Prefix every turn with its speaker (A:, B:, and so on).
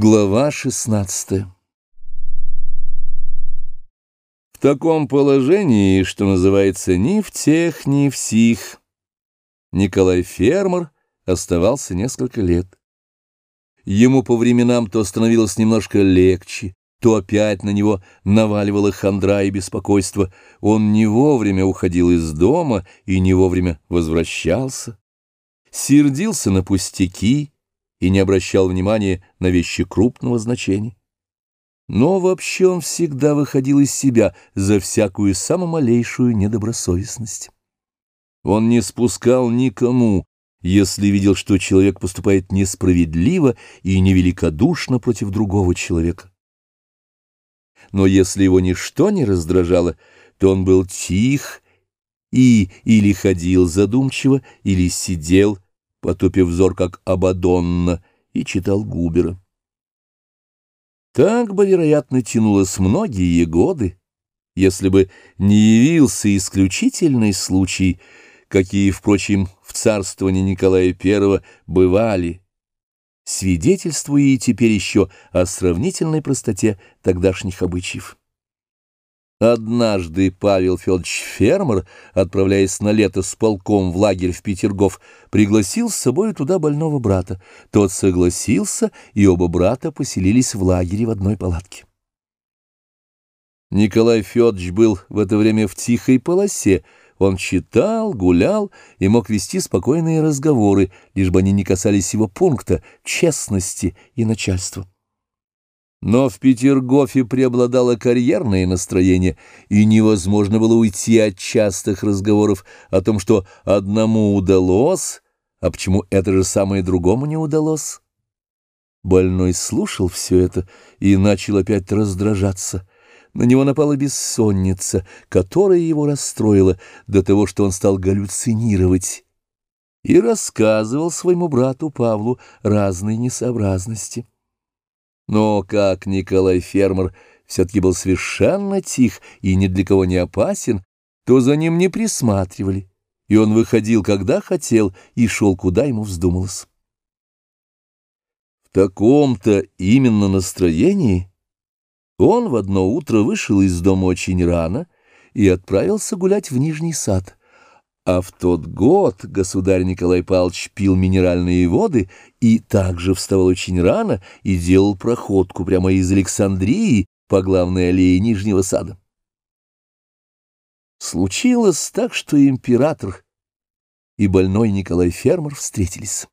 A: Глава 16 В таком положении, что называется, ни в тех, ни в сих, Николай Фермер оставался несколько лет. Ему по временам то становилось немножко легче, то опять на него наваливала хандра и беспокойство. Он не вовремя уходил из дома и не вовремя возвращался. Сердился на пустяки, и не обращал внимания на вещи крупного значения. Но вообще он всегда выходил из себя за всякую самую малейшую недобросовестность. Он не спускал никому, если видел, что человек поступает несправедливо и невеликодушно против другого человека. Но если его ничто не раздражало, то он был тих и или ходил задумчиво, или сидел, потупив взор, как Абадонна, и читал Губера. Так бы, вероятно, тянулось многие годы, если бы не явился исключительный случай, какие, впрочем, в царствовании Николая I бывали, свидетельствуя и теперь еще о сравнительной простоте тогдашних обычаев. Однажды Павел Федорович Фермер, отправляясь на лето с полком в лагерь в Петергоф, пригласил с собой туда больного брата. Тот согласился, и оба брата поселились в лагере в одной палатке. Николай Федорович был в это время в тихой полосе. Он читал, гулял и мог вести спокойные разговоры, лишь бы они не касались его пункта честности и начальства. Но в Петергофе преобладало карьерное настроение, и невозможно было уйти от частых разговоров о том, что одному удалось, а почему это же самое другому не удалось. Больной слушал все это и начал опять раздражаться. На него напала бессонница, которая его расстроила до того, что он стал галлюцинировать и рассказывал своему брату Павлу разные несообразности. Но как Николай Фермер все-таки был совершенно тих и ни для кого не опасен, то за ним не присматривали, и он выходил, когда хотел, и шел, куда ему вздумалось. В таком-то именно настроении он в одно утро вышел из дома очень рано и отправился гулять в Нижний сад. А в тот год государь Николай Павлович пил минеральные воды и также вставал очень рано и делал проходку прямо из Александрии по главной аллее Нижнего сада. Случилось так, что император и больной Николай Фермер встретились.